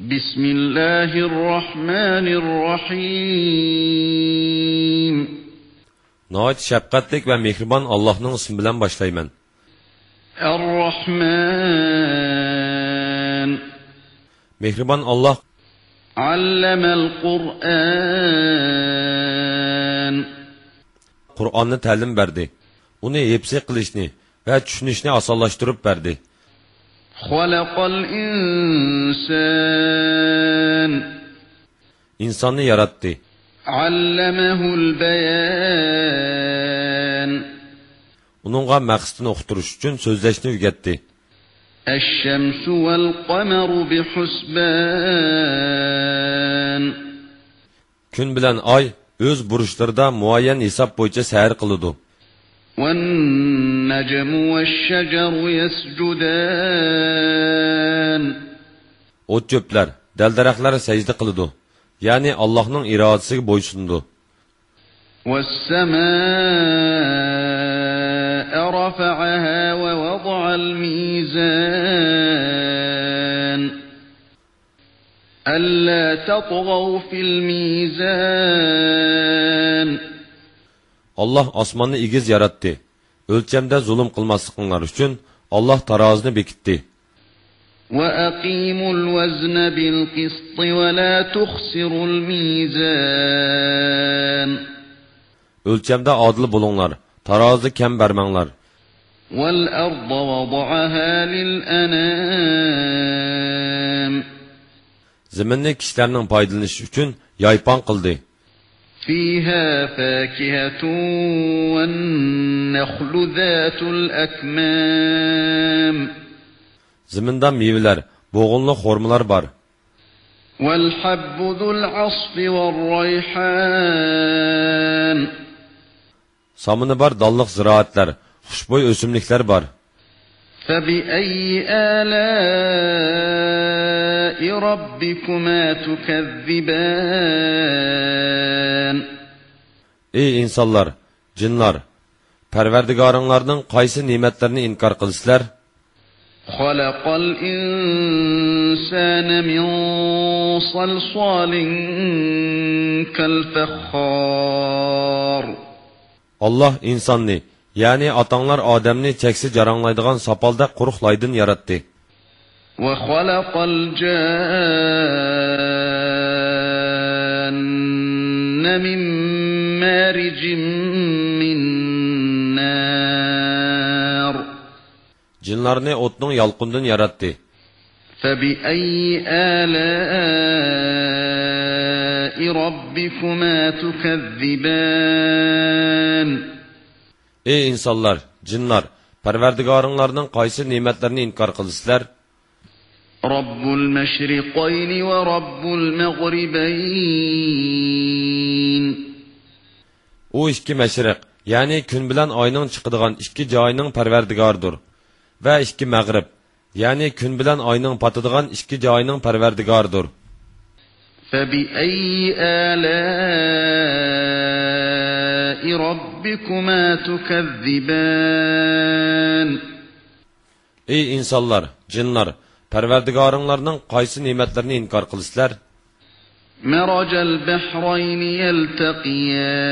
بسم الله الرحمن الرحيم Nəhayət şəfqətlik və mehriban Allah'ın ismi bilan başlayman. الرحمن Mehriban Allah علم القرآن Qur'onni ta'lim berdi. Uni hepsi qilishni va tushunishni osonlashtirib Xalaqal insan İnsanı yarattı. Allamahul bayan Onunğa məqsədini oxuturuş üçün sözləşni öyrətdi. Əş-şəmsu vel qamaru bihusban Gün bilən ay öz buruşlarında müəyyən hesab boyunca səhər qılıdı. والنجم والشجر يسجدان O't cho'plar, dal-daraxtlar sajda qiladi. Ya'ni Allohning irodasiga bo'ysunadi. والسماء رفعها ووضع الميزان ألا تطغوا في الميزان Alloh osmonni egiz yaratdi. O'lchamda zulm qilmasliklari uchun Alloh tarozini bekitdi. وأقيموا الوزن بالقسط ولا تخسروا الميزان O'lchamda odil bo'linglar. Tarozni kam bermanglar. والأرض وضعها للأنام Zaminni kishilarning foydalanishi uchun yaypon qildi. فيها فاكهة والنخل ذات الأكمام Zaminda mevalar, bo'g'inli xurmalar bor. والحب ذو العصف والريحان Samini bor dalliq ziroatlar, xushbo'y o'simliklar bor. فبأي آلاء ربكما تكذبان Ey insanlar, cinlar, perverdigarınlarının kaysi nimetlerini inkar kılsılar? خَلَقَ الْاِنْسَانَ مِنْ صَلْصَالٍ كَالْفَخَّارِ Allah insanını ya'ni otanglar odamni cheksi jaranglaydigan sopolda quruq laydin yaratdi. وخلق الجان من مارج من نار Jinlarni o'tning yalqundan yaratdi. فبأي آلاء ربكما تكذبان Ey insonlar, jinlar, Parvardigoringlarning qaysi ne'matlarini inkor qilsizlar? رب المشرقين ورب المغربين U ikki mashriq, ya'ni kun bilan oyning chiqadigan ikki joyining Parvardigoridir. Va ikki mag'rib, ya'ni kun bilan oyning patadigan ikki joyining Parvardigoridir. فبأي آلاء ربكما تكذبان Ey insonlar, jinlar, Parvardigoringlarning qaysi ne'matlarini inkor qilsizlar? مرج البحرين يلتقيان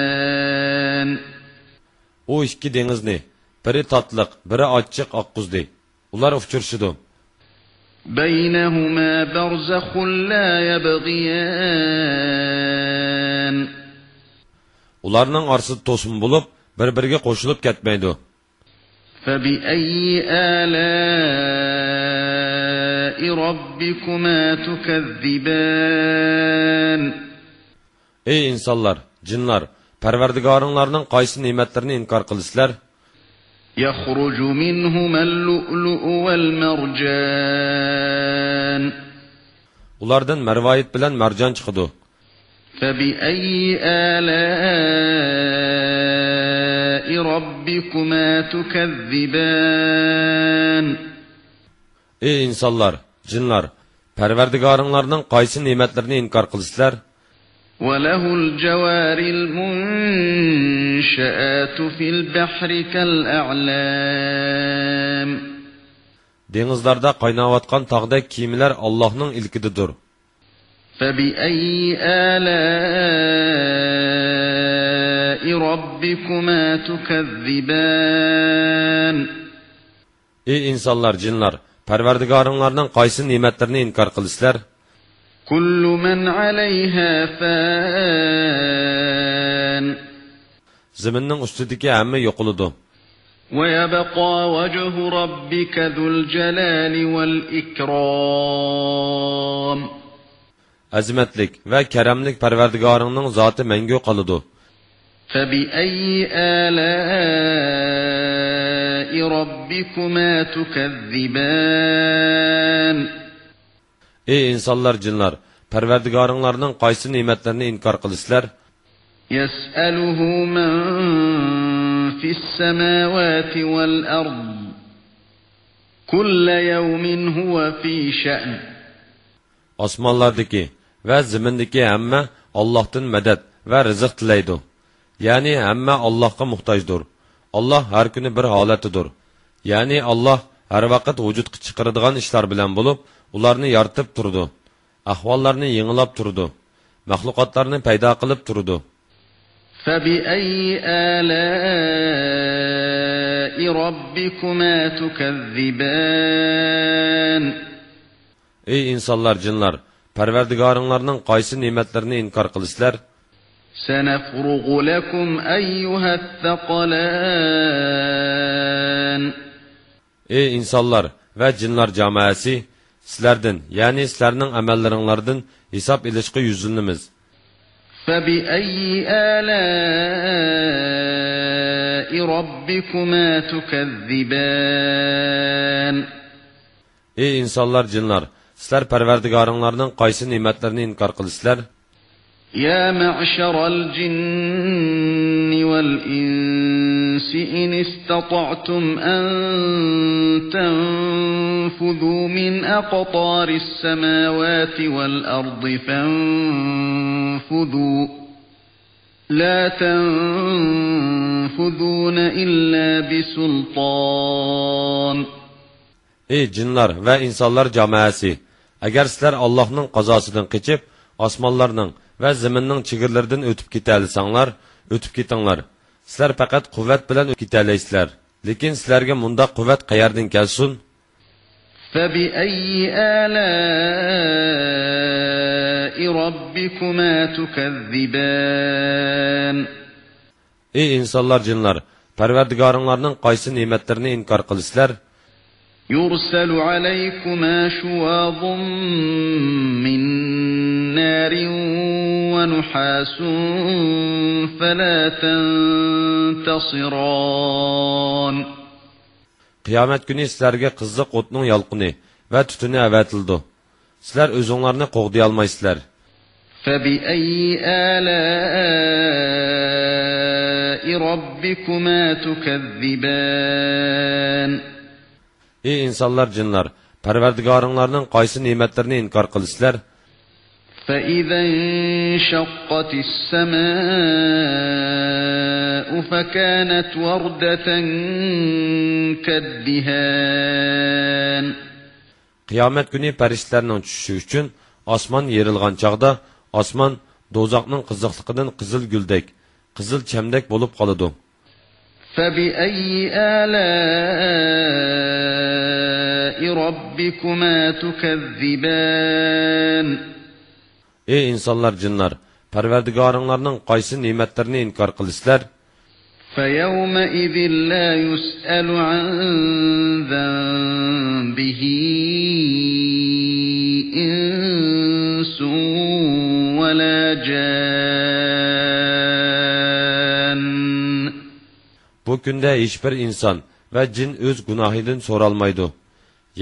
U ikki dengizni, biri tatliq, biri ochiq oqquzdi. Ular uchrashidi. بينهما برزخ لا يبغيان Ularning orasida to'sin bo'lib, bir-biriga qo'shilib ketmaydi. فبأي آلاء ربكما تكذبان Ey insonlar, jinlar, Parvardigoringlarning qaysi ne'matlarini inkor qilsizlar? يخرج منهما اللؤلؤ والمرجان Ulardan marvoyit bilan marjon chiqadi. فبأي آلاء ربكما تكذبان Ey insanlar, cinlar, perverdigarınlarının qaysi nimetlerini inkar kılsızlar? وَلَهُ الْجَوَارِ الْمُنْشَآتُ فِي الْبَحْرِ كَالْأَعْلَامِ Denizlarda qaynavatkan tağda kimiler Allah'ın ilkididir. فبأي آلاء ربكما تكذبان Ey insanlar, cinlar, Perverdigarınlardan qaysı nimetlerini inkar kılıslar? Kullu men aleyha fan. Ziminin üstüdeki əmmi yokuludu. ويبقى وجه ربك ذو الجلال والإكرام azmatlik va karamlik parvardigoringning zoti mangu qoladi فبأي آلاء ربكما تكذبان Ey insanlar cinlar, perverdigarınlarının qaysı nimetlerini inkar kılıslar? Yes'eluhu men fis semavati vel ard. Kulle yevmin huve va zimindagi hamma Allohdan madad va rizq tilaydi. Ya'ni hamma Allohga muhtojdir. Alloh har kuni bir holatidir. Ya'ni Alloh har vaqt vujudga chiqaradigan ishlar bilan bo'lib, ularni yaratib turdi. Ahvollarni yengilab turdi. Mahluqotlarni paydo qilib turdi. فبأي آلاء ربكما تكذبان Ey insonlar, jinlar, Parvardigoringlarning qaysi ne'matlarini inkor qilasizlar? سنفرغ لكم أيها الثقلان Ey insonlar va jinlar jamoasi, sizlardan, ya'ni sizlarning amallaringlardan hisob ilishga yuzlanamiz. فبأي آلاء ربكما تكذبان Ey insonlar, jinlar, sizlar Parvardigoringlarning qaysi ne'matlarini inkor qilasizlar? يا معشر الجن والإنس إن استطعتم أن تنفذوا من أقطار السماوات والأرض فانفذوا لا تنفذون إلا بسلطان Ey jinlar va insonlar jamoasi, agar sizlar Allohning qazosidan qochib, osmonlarning va zaminning chegirlaridan o'tib keta olsanglar, o'tib ketinglar. Sizlar faqat quvvat bilan o'tib keta olaysizlar. Lekin sizlarga mundaq quvvat qayerdan kelsin? فبأي آلاء ربكما تكذبان Ey insonlar, jinlar, Parvardigoringlarning qaysi ne'matlarini inkor qilasizlar? يرسل عليكما شواظ من نار ونحاس فلا تنتصران Qiyamet günü sizlerge kızlık otunun yalqını ve tütünü əvətildi. Sizler özünlerini qoğdayalmaysizler. فَبِأَيِّ آلَاءِ رَبِّكُمَا تُكَذِّبَانِ Ey insonlar, jinlar, Parvardigoringlarning qaysi ne'matlarini inkor qilasizlar? فإذا انشقت السماء فكانت وردة كالدهان Qiyomat kuni farishtalarning tushishi uchun osmon yerilgan chog'da osmon do'zaxning qiziqligidan qizil guldek, qizil chamdak bo'lib qoladi. فبأي آلاء ربكما تكذبان Ey insonlar, jinlar, Parvardigoringlarning qaysi ne'matlarini inkor qilasizlar? فيومئذ لا يسأل عن ذنبه إنس ولا جان Bu kunda hech bir inson va jin o'z gunohidan so'ralmaydi.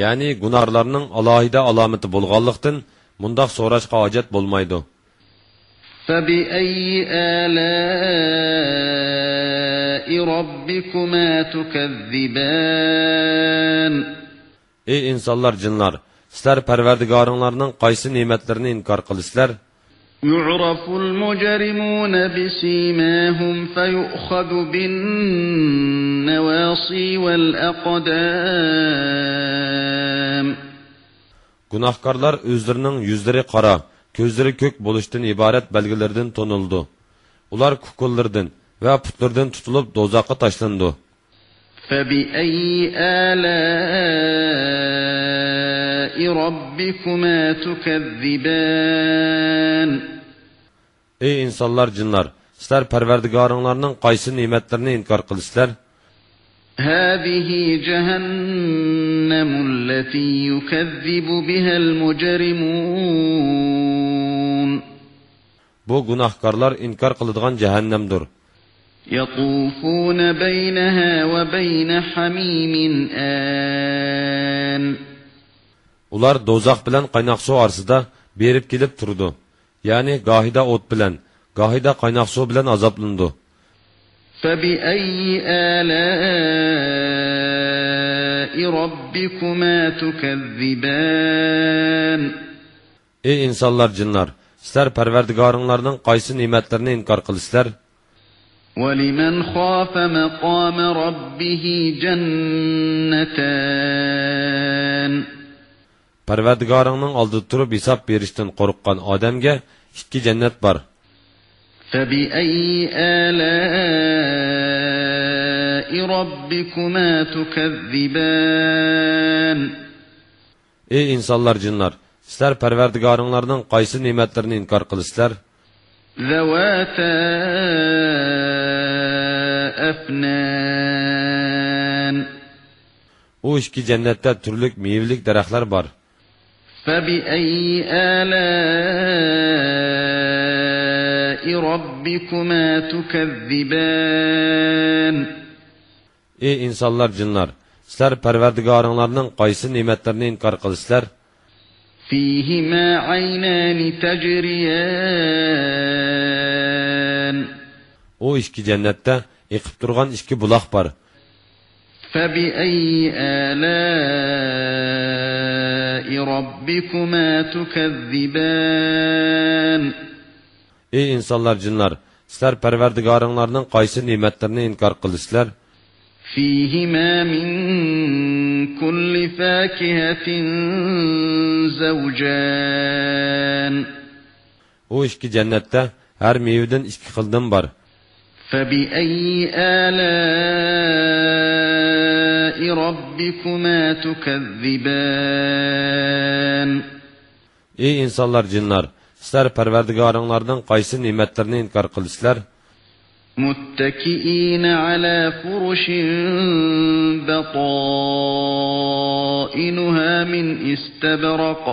ya'ni gunorlarning alohida alomati bo'lganlikdan mundoq so'rashga hojat bo'lmaydi. Ey insonlar jinlar sizlar parvardigoringlarning qaysi ne'matlarini inkor qilasizlar يعرف المجرمون بسيماهم فيؤخذ بالنواصي والأقدام Gunohkorlar o'zlarining yuzlari qora, ko'zlari ko'k bo'lishdan iborat belgilardan to'nildi ular kukullardan va putlardan tutilib do'zaxga tashlandi فبأي آلاء ربكما تكذبان ey insonlar jinlar sizlar parvardigoringlarning qaysi ne'matlarini inkor qilasizlar هذه جهنم التي يكذب بها المجرمون bu gunohkorlar inkor qiladigan jahannamdir يطوفون بينها وبين حميم آن ular do'zax bilan qaynoq suv orasida berib kelib turdi ya'ni gohida o't bilan gohida qaynoq suv bilan azoblandi فبأي آلاء ربكما تكذبان ey insonlar jinlar sizlar parvardigoringlarning qaysi ne'matlarini inkor qilasizlar ولمن خاف مقام ربه جنتان parvardigoringning oldida turib hisob berishdan qo'rqqan odamga ikki jannat bor. Ey insonlar jinlar sizlar parvardigoringlarning qaysi ne'matlarini inkor qilasizlar u ikki jannatda turli mevlik daraxtlar bor. فبأي آلاء ربكما تكذبان Ey insanlar, cinlar! Sizler perverdigarınlarının kaysı nimetlerini inkar kılışlar. Fihima aynani tecriyan. O işki cennette ekip durgan işki bulak var. فبأي آلاء ربكما تكذبان ey insonlar jinlar sizlar parvardigoringlarning qaysi ne'matlarini inkor qilasizlar فيهما من كل فاكهة زوجان u ikki jannatda har mevadan ikki xildan bor فبأي آلاء ربكما تكذبان ey insonlar jinlar sizlar parvardigoringlarning qaysi ne'matlarini inkor qilasizlar متكئين على فرش بطائنها من استبرق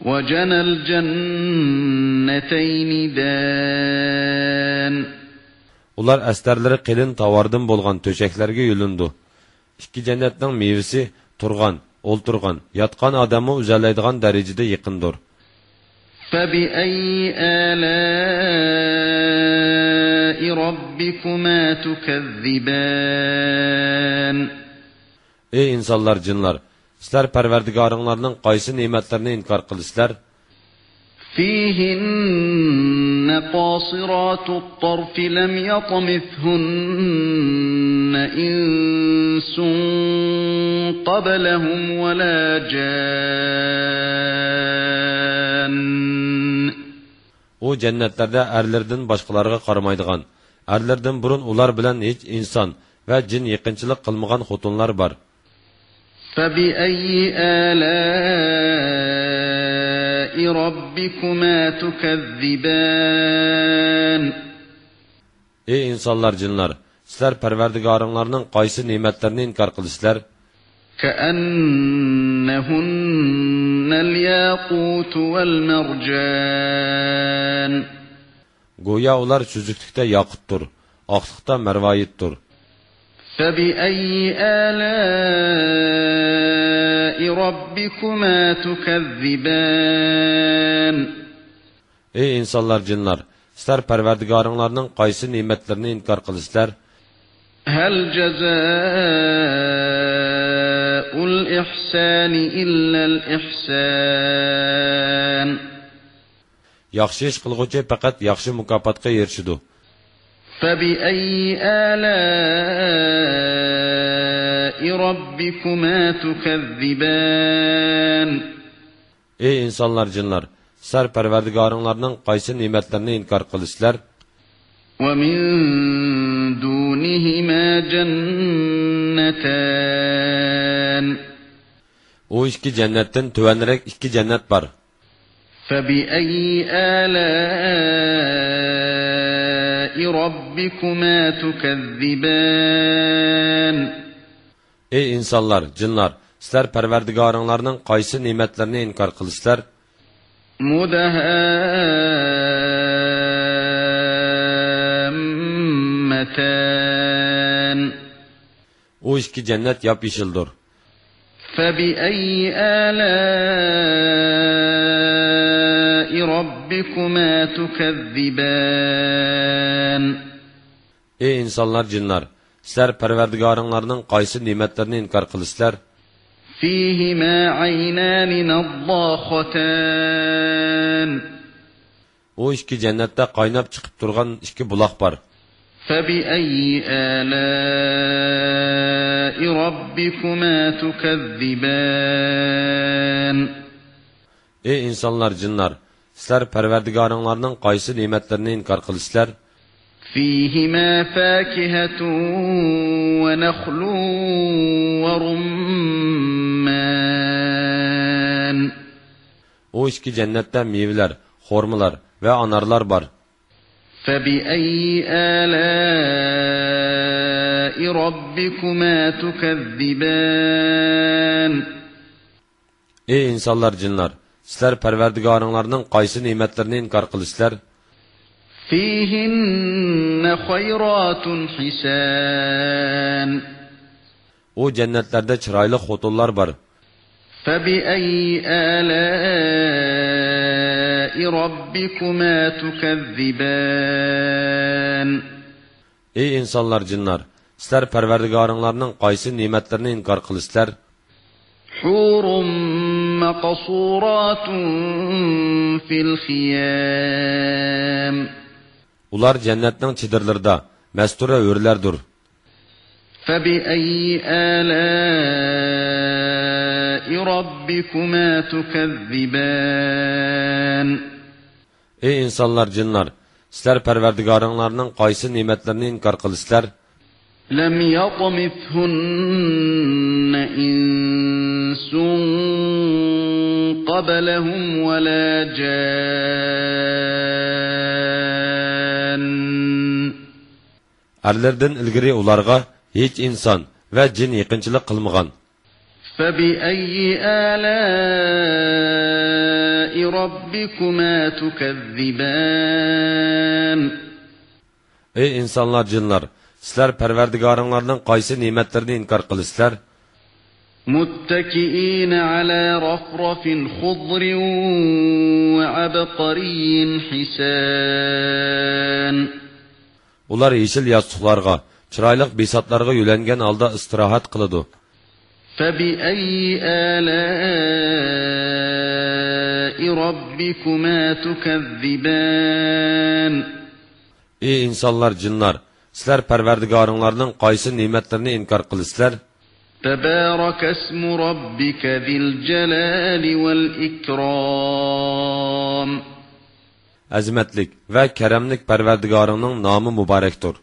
وجنى الجنتين دان ular astarlari qilin tovardan bo'lgan to'shaklarga yo'lindi ikki jannatning mevasi turgan o'ltirgan yotgan odamni uzallaydigan darajada yaqindir فبأي آلاء ربكما تكذبان ey insonlar jinlar sizlar parvardigoringlarning qaysi ne'matlarini inkor qilasizlar فيهن قاصرات الطرف لم يطمثهن إنس قبلهم ولا جان u jannatlarda erlardan boshqalarga qaramaydigan erlardan burun ular bilan hech inson va jin yaqinchilik qilmagan xotinlar bor فبأي آلاء ربكما تكذبان ey insonlar jinlar sizlar parvardigoringlarning qaysi ne'matlarini inkor qilasizlar كأنهن الياقوت والمرجان go'yo ular suzuklikda yoqutdir oqliqda marvoyitdir فبأي آلاء ربكما تكذبان ey insonlar jinlar sizlar parvardigoringlarning qaysi ne'matlarini inkor qilasizlar هل جزاء الإحسان إلا الإحسان yaxshi ish qilg'uchi faqat yaxshi mukofotga erishidi فبأي آلاء ربكما تكذبان ey insonlar jinlar sizlar parvardigoringlarning qaysi ne'matlarini inkor qilasizlar ومن دونهما جنتان u ikki jannatdan tuvanroq ikki jannat bor فبأي آلاء ربكما تكذبان ey insonlar jinlar sizlar parvardigoringlarning qaysi ne'matlarini inkor qilasizlar مدهامتان u ikki jannat yop yeshildir فبأي آلاء ربكما تكذبان ey insonlar jinlar sizlar parvardigoringlarning qaysi ne'matlarini inkor qilasizlar فيهما عينان نضاختان u ikki jannatda qaynab chiqib turgan ikki buloq bor فبأي آلاء ربكما تكذبان ey insonlar jinlar sizlar parvardigoringlarning qaysi ne'matlarini inkor qilasizlar فيهما فاكهة ونخل ورمان u ikki jannatda mevalar xo'rmalar va anorlar bor فبأي آلاء ربكما تكذبان ey insonlar jinlar sizlar parvardigoringlarning qaysi ne'matlarini inkor qilasizlar فيهن خيرات حسان u jannatlarda chiroyli xotinlar bor فبأي آلاء ربكما تكذبان ey insonlar jinlar sizlar parvardigoringlarning qaysi ne'matlarini inkor qilasizlar حور مقصورات في الخيام ular jannatning chidirlarida mastura o'rlardir فبأي آلاء ربكما تكذبان Ey insanlar, cinlar, sizlər pərverdigarınlarının qaysı nimətlərini inkar qılıslar? Ləm yatmithunna insun qablahum və la jaa erlerden ilgiri ularga hiç insan ve cin yıkınçılık kılmıgan. فَبِأَيِّ آلَاءِ رَبِّكُمَا تُكَذِّبَانِ Ey insanlar, cinler! Sizler perverdigarınlarının kaysi nimetlerini inkar kılıslar. متكئين على رفرف خضر وعبقري حسان ular yeshil yostiqlarga chiroyli besatlarga yo'langan holda istirohat qiladi فبأي آلاء ربكما تكذبان ey insonlar jinlar sizlar parvardigoringlarning qaysi ne'matlarini inkor qilasizlar تبارك اسم ربك ذي الجلال والإكرام azimatlik va karamlik parvardigoringning nomi muborakdir